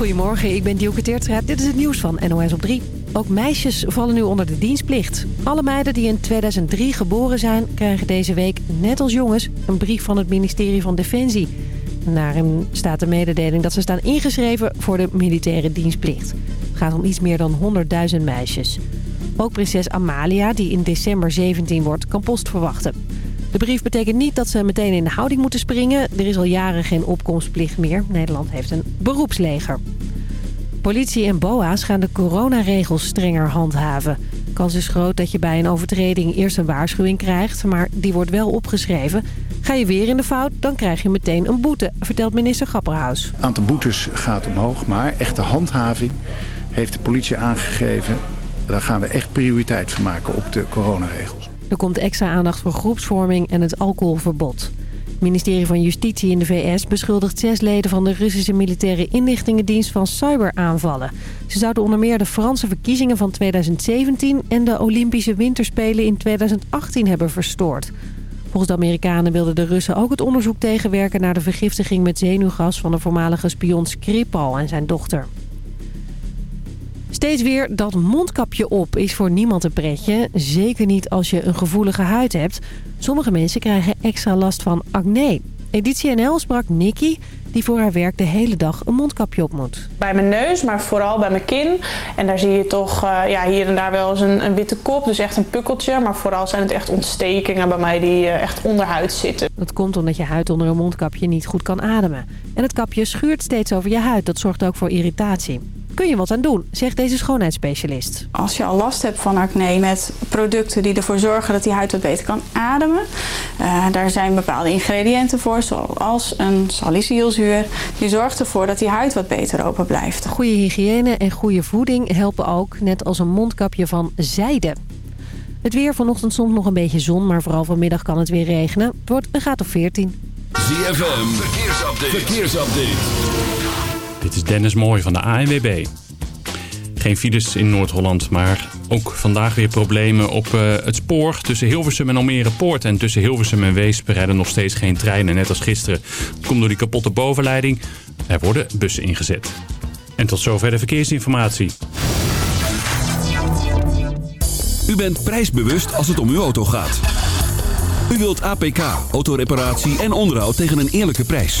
Goedemorgen, ik ben Dielke Teertstra. Dit is het nieuws van NOS op 3. Ook meisjes vallen nu onder de dienstplicht. Alle meiden die in 2003 geboren zijn... krijgen deze week, net als jongens, een brief van het ministerie van Defensie. Daarin staat de mededeling dat ze staan ingeschreven voor de militaire dienstplicht. Het gaat om iets meer dan 100.000 meisjes. Ook prinses Amalia, die in december 17 wordt, kan post verwachten. De brief betekent niet dat ze meteen in de houding moeten springen. Er is al jaren geen opkomstplicht meer. Nederland heeft een beroepsleger. Politie en BOA's gaan de coronaregels strenger handhaven. Kans is groot dat je bij een overtreding eerst een waarschuwing krijgt... maar die wordt wel opgeschreven. Ga je weer in de fout, dan krijg je meteen een boete, vertelt minister Grapperhaus. Het aantal boetes gaat omhoog, maar echte handhaving heeft de politie aangegeven... daar gaan we echt prioriteit van maken op de coronaregels. Er komt extra aandacht voor groepsvorming en het alcoholverbod. Het ministerie van Justitie in de VS beschuldigt zes leden van de Russische militaire inlichtingendienst van cyberaanvallen. Ze zouden onder meer de Franse verkiezingen van 2017 en de Olympische Winterspelen in 2018 hebben verstoord. Volgens de Amerikanen wilden de Russen ook het onderzoek tegenwerken naar de vergiftiging met zenuwgas van de voormalige spion Skripal en zijn dochter. Steeds weer dat mondkapje op is voor niemand een pretje. Zeker niet als je een gevoelige huid hebt. Sommige mensen krijgen extra last van acne. Editie NL sprak Nikki, die voor haar werk de hele dag een mondkapje op moet. Bij mijn neus, maar vooral bij mijn kin. En daar zie je toch uh, ja, hier en daar wel eens een, een, witte kop, dus echt een pukkeltje. Maar vooral zijn het echt ontstekingen bij mij die uh, echt onderhuid zitten. Dat komt omdat je huid onder een mondkapje niet goed kan ademen. En het kapje schuurt steeds over je huid. Dat zorgt ook voor irritatie kun je wat aan doen, zegt deze schoonheidsspecialist. Als je al last hebt van acne met producten die ervoor zorgen dat die huid wat beter kan ademen. Uh, daar zijn bepaalde ingrediënten voor, zoals een salicylzuur. Die zorgt ervoor dat die huid wat beter open blijft. Goede hygiëne en goede voeding helpen ook, net als een mondkapje van zijde. Het weer vanochtend soms nog een beetje zon, maar vooral vanmiddag kan het weer regenen. Het wordt een graad of 14. ZFM, verkeersupdate. verkeersupdate. Dit is Dennis Mooi van de ANWB. Geen files in Noord-Holland, maar ook vandaag weer problemen op uh, het spoor. Tussen Hilversum en Almere Poort en tussen Hilversum en Weesp rijden nog steeds geen treinen, net als gisteren. Dat komt door die kapotte bovenleiding. Er worden bussen ingezet. En tot zover de verkeersinformatie. U bent prijsbewust als het om uw auto gaat. U wilt APK, autoreparatie en onderhoud tegen een eerlijke prijs.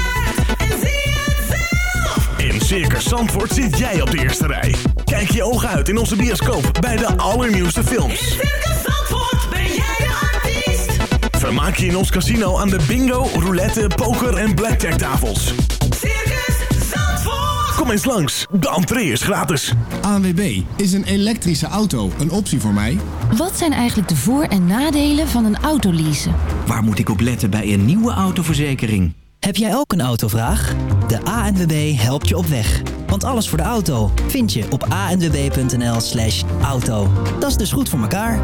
in Circus Zandvoort zit jij op de eerste rij. Kijk je ogen uit in onze bioscoop bij de allernieuwste films. In Circus Zandvoort ben jij de artiest. Vermaak je in ons casino aan de bingo, roulette, poker en blackjack tafels. Circus Zandvoort. Kom eens langs, de entree is gratis. ANWB, is een elektrische auto een optie voor mij? Wat zijn eigenlijk de voor- en nadelen van een autoleasen? Waar moet ik op letten bij een nieuwe autoverzekering? Heb jij ook een autovraag? De ANWB helpt je op weg. Want alles voor de auto vind je op anwb.nl slash auto. Dat is dus goed voor elkaar.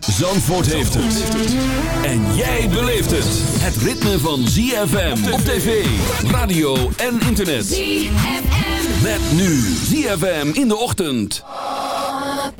Zandvoort heeft het. En jij beleeft het. Het ritme van ZFM op tv, radio en internet. ZFM. Met nu ZFM in de ochtend.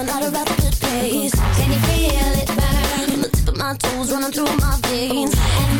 a lot of good days. Can you feel it burn? The tip of my toes running through my veins. And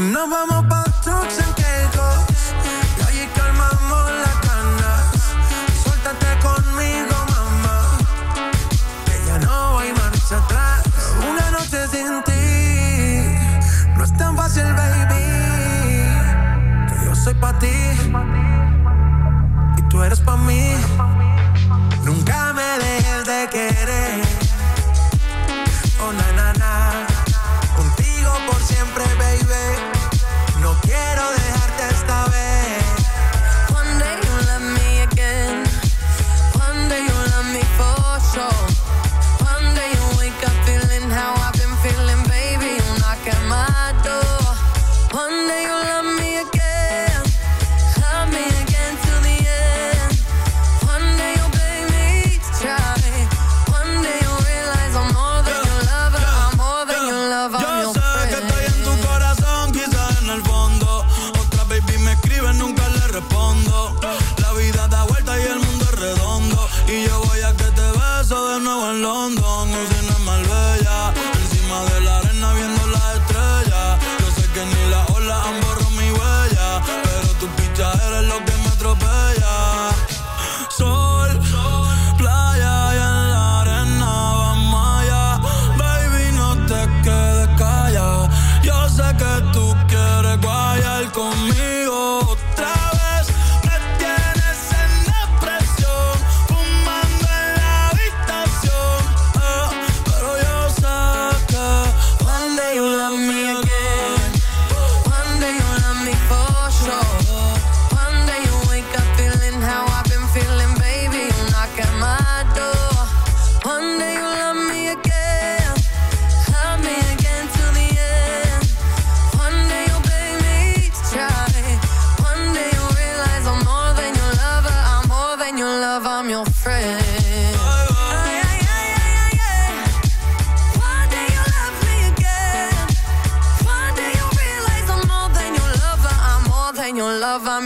Nos vamos pa' trucks en quejos Y allí calmamos las ganas. Suéltate conmigo, mamá. Que ya no hay marcha atrás. Una noche sin ti. No es tan fácil, baby. Que yo soy pa' ti. Y tú eres pa' mí.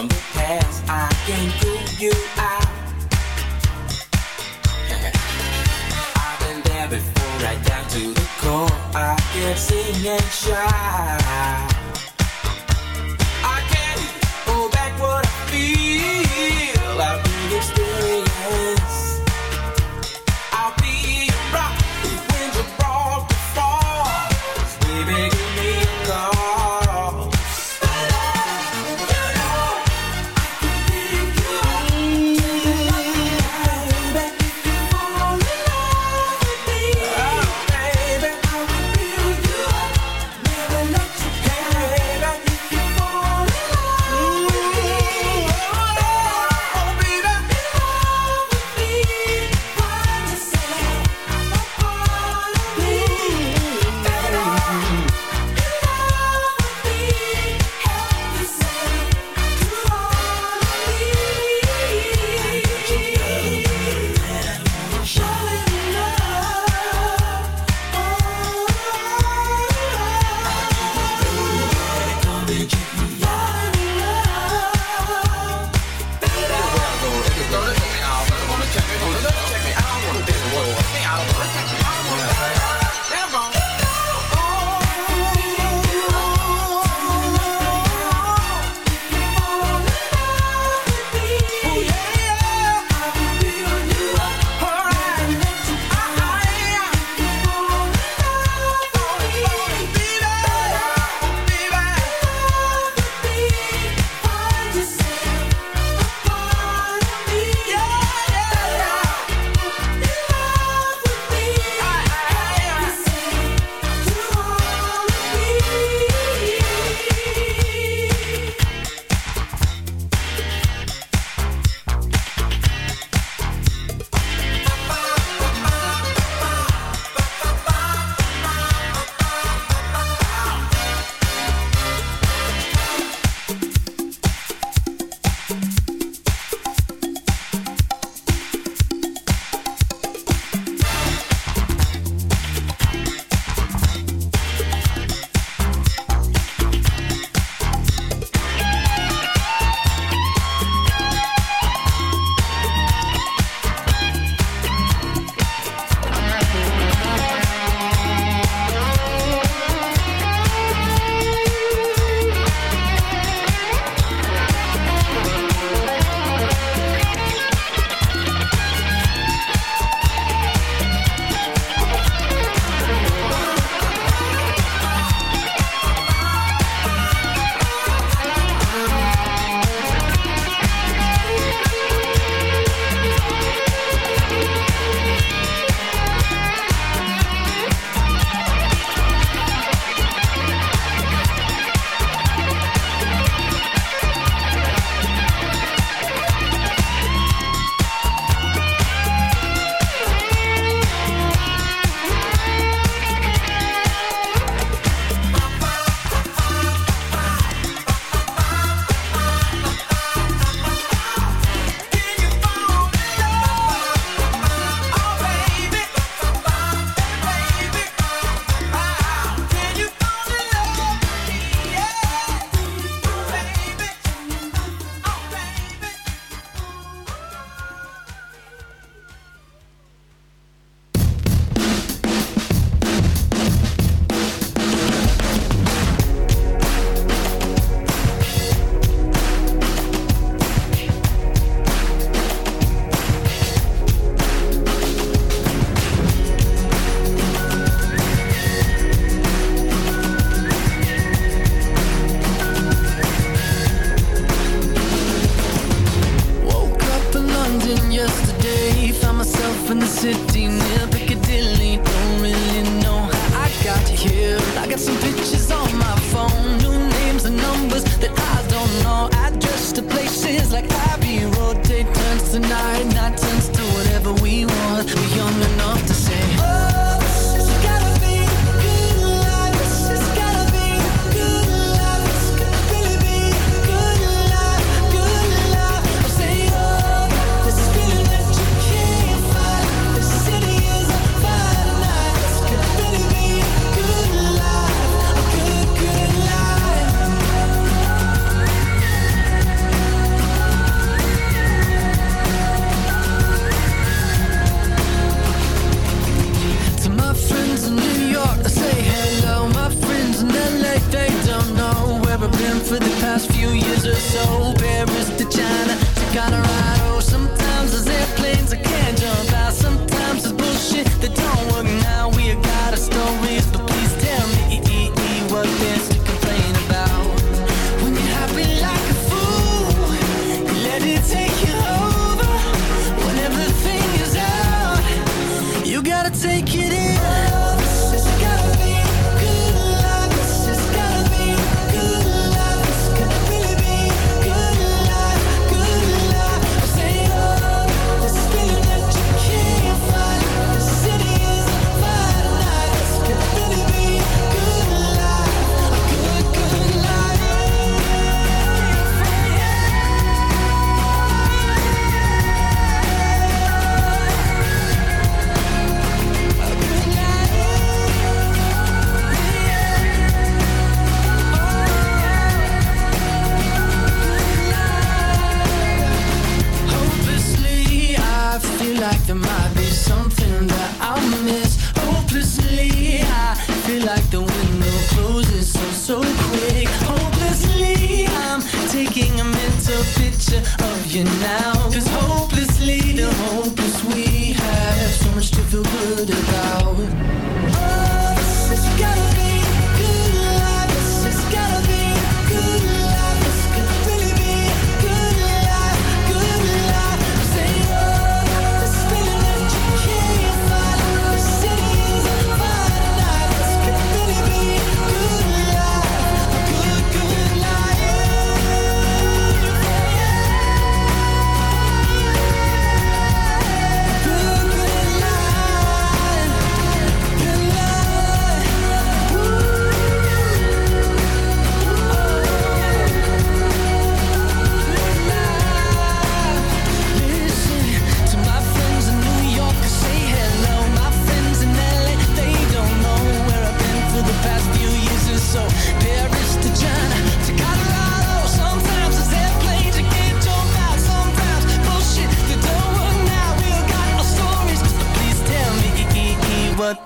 from past. I can't prove you out. I've been there before I got to the core. I can sing and shout.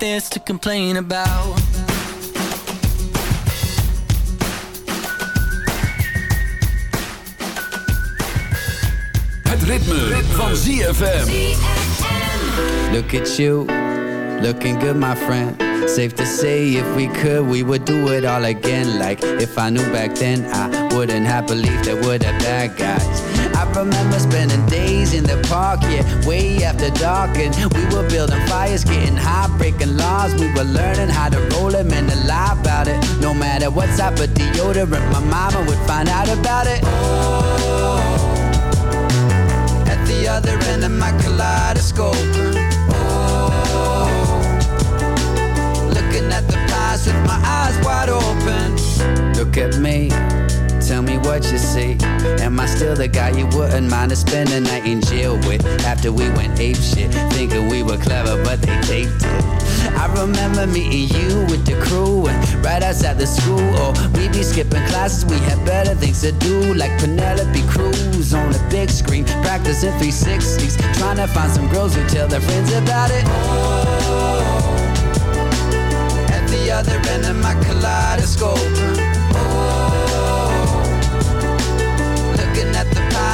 There's to complain about. Het ritme, ritme. van ZFM. Look at you, looking good, my friend. Safe to say, if we could, we would do it all again. Like if I knew back then, I wouldn't have believed there were that bad guys. Remember spending days in the park, yeah, way after dark, and we were building fires, getting high, breaking laws. We were learning how to roll them and to lie about it. No matter what type of deodorant, my mama would find out about it. Oh, at the other end of my kaleidoscope. Oh, looking at the past with my eyes wide open. Look at me, tell me what you see. Am I still the guy you wouldn't mind to spend a night in jail with? After we went ape shit, thinking we were clever, but they taped it. I remember meeting you with the crew and right outside the school. Or we'd be skipping classes, we had better things to do, like Penelope Cruz on a big screen, practicing 360s, trying to find some girls who tell their friends about it. Oh, at the other end of my kaleidoscope.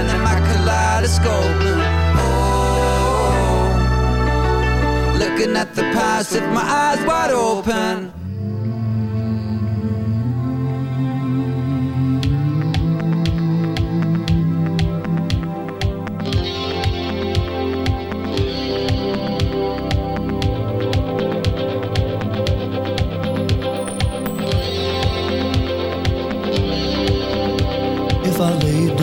End of my kaleidoscope. Oh, looking at the past with my eyes wide open. If I laid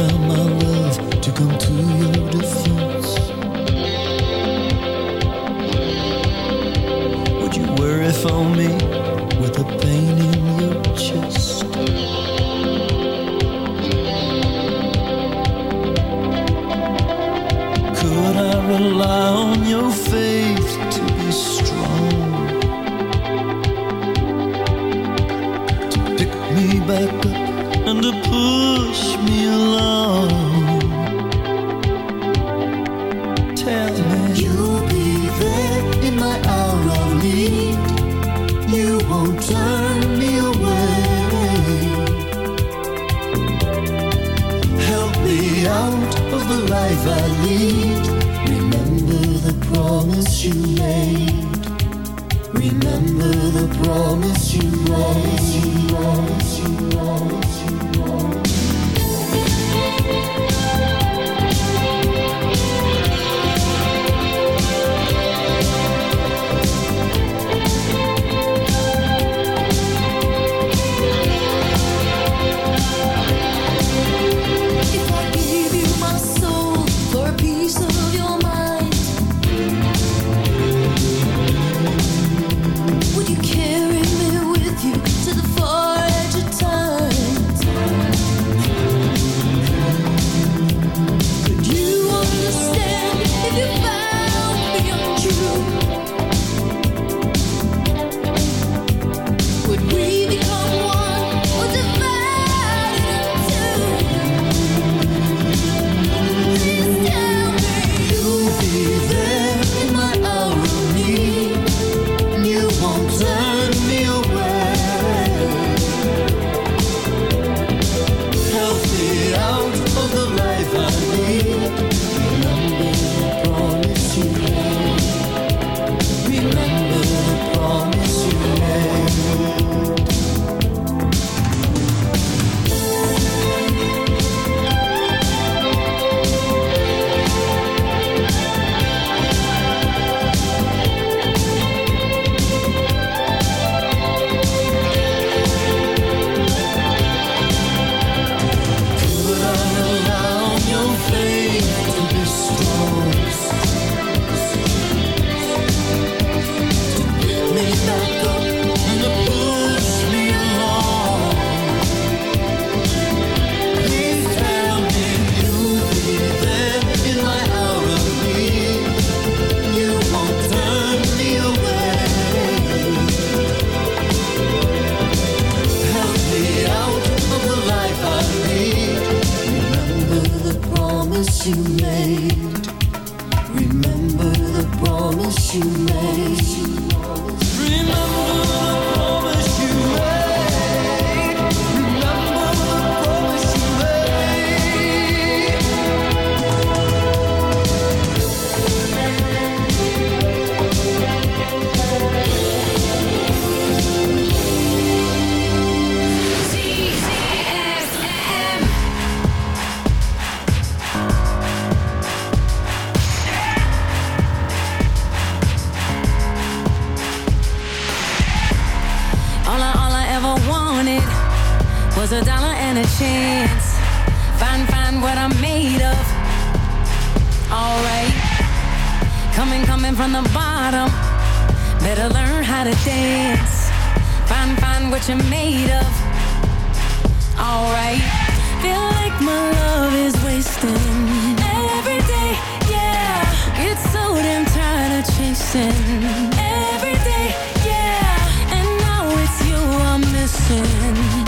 a chance. Find, find what I'm made of. Alright. Coming, coming from the bottom. Better learn how to dance. Find, find what you're made of. Alright. Feel like my love is wasting. Every day, yeah. Get so damn tired of chasing. Every day, yeah. And now it's you I'm missing.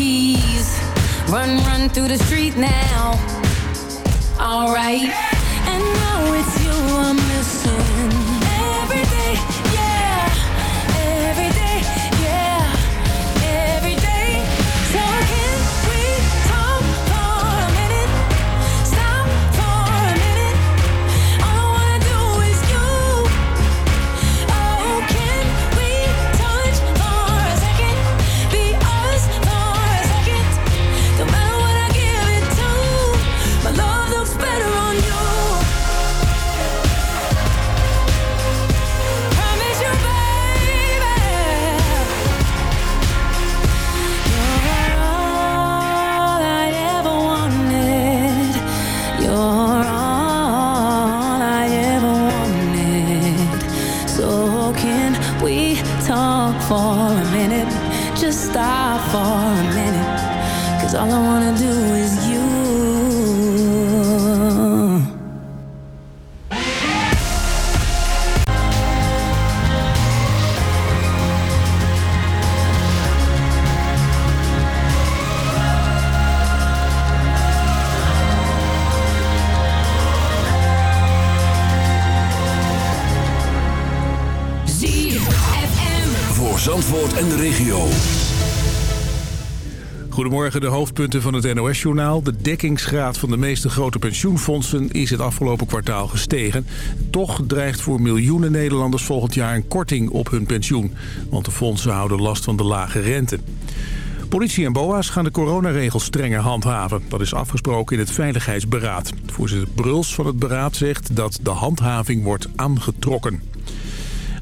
Keys. Run, run through the street now. Alright. De hoofdpunten van het NOS-journaal. De dekkingsgraad van de meeste grote pensioenfondsen is het afgelopen kwartaal gestegen. Toch dreigt voor miljoenen Nederlanders volgend jaar een korting op hun pensioen. Want de fondsen houden last van de lage rente. Politie en BOA's gaan de coronaregels strenger handhaven. Dat is afgesproken in het Veiligheidsberaad. Voorzitter Bruls van het beraad zegt dat de handhaving wordt aangetrokken.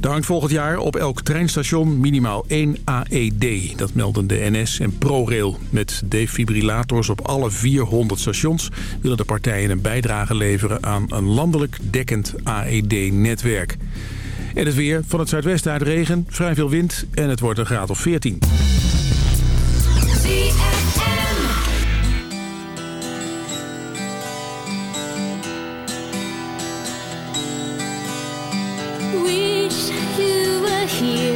Er hangt volgend jaar op elk treinstation minimaal één AED. Dat melden de NS en ProRail. Met defibrillators op alle 400 stations willen de partijen een bijdrage leveren aan een landelijk dekkend AED-netwerk. En het weer van het zuidwesten uit regen, vrij veel wind en het wordt een graad of 14. Here,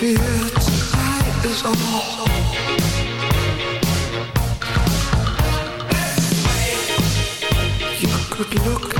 fear tonight is all. good look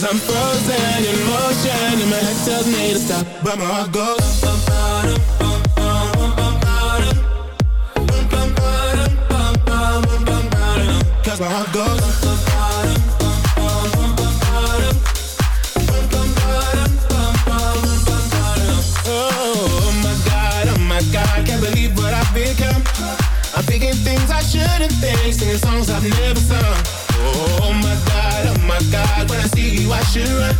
Cause I'm frozen in motion And my head tells me to stop. But my heart goes. Bum, bum, Cause my heart goes. Oh oh I've become. I'm thinking things I shouldn't think Singing songs I've never sung. Oh my god, oh my god, when I see you I should run.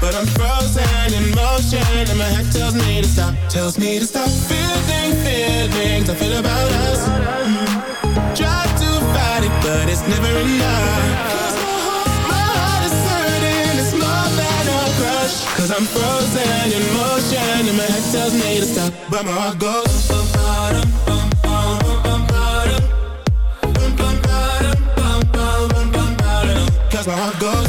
But I'm frozen in motion and my head tells me to stop. Tells me to stop feeling feelings I feel about us. Mm. Try to fight it but it's never enough. Cause I'm frozen in motion and my head tells me to stop. But my heart goes. how it goes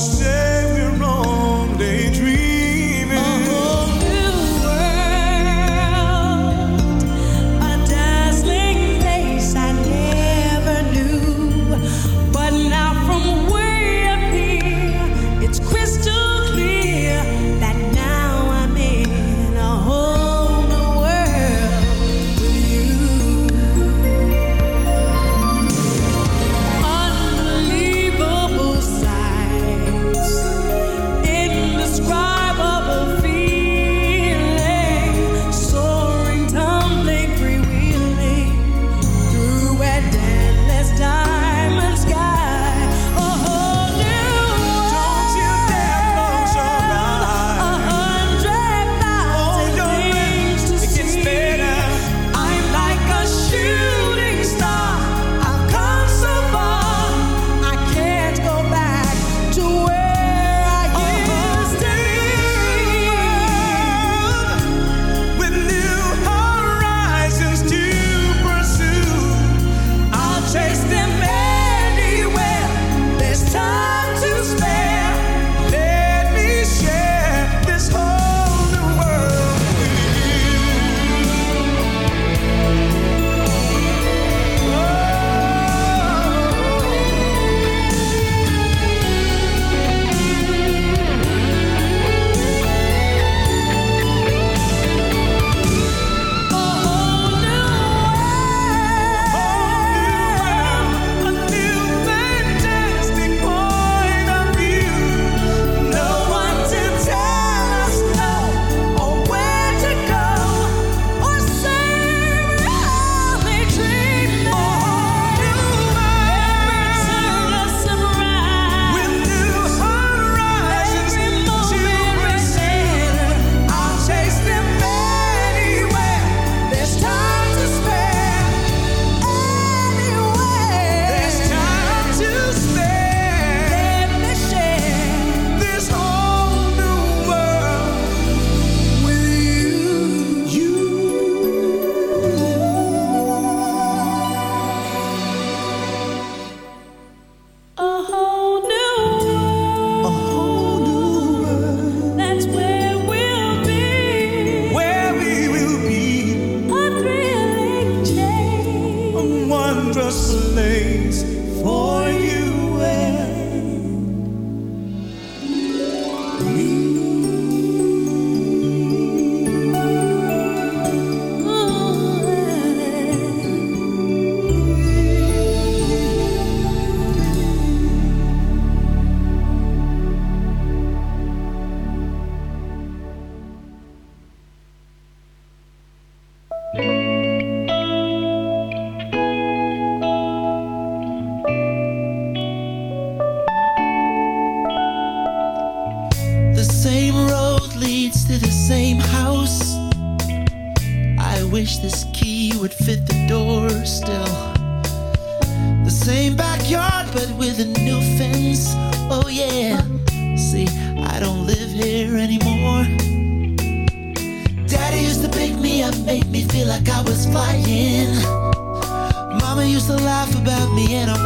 say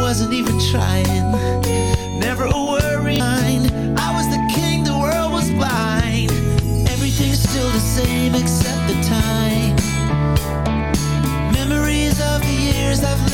wasn't even trying. Never a worry. mind. I was the king, the world was blind. Everything's still the same except the time. Memories of the years I've lived.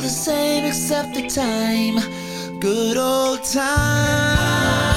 the same except the time. Good old time.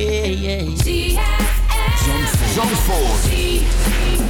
yeah, yeah. Zandvoort.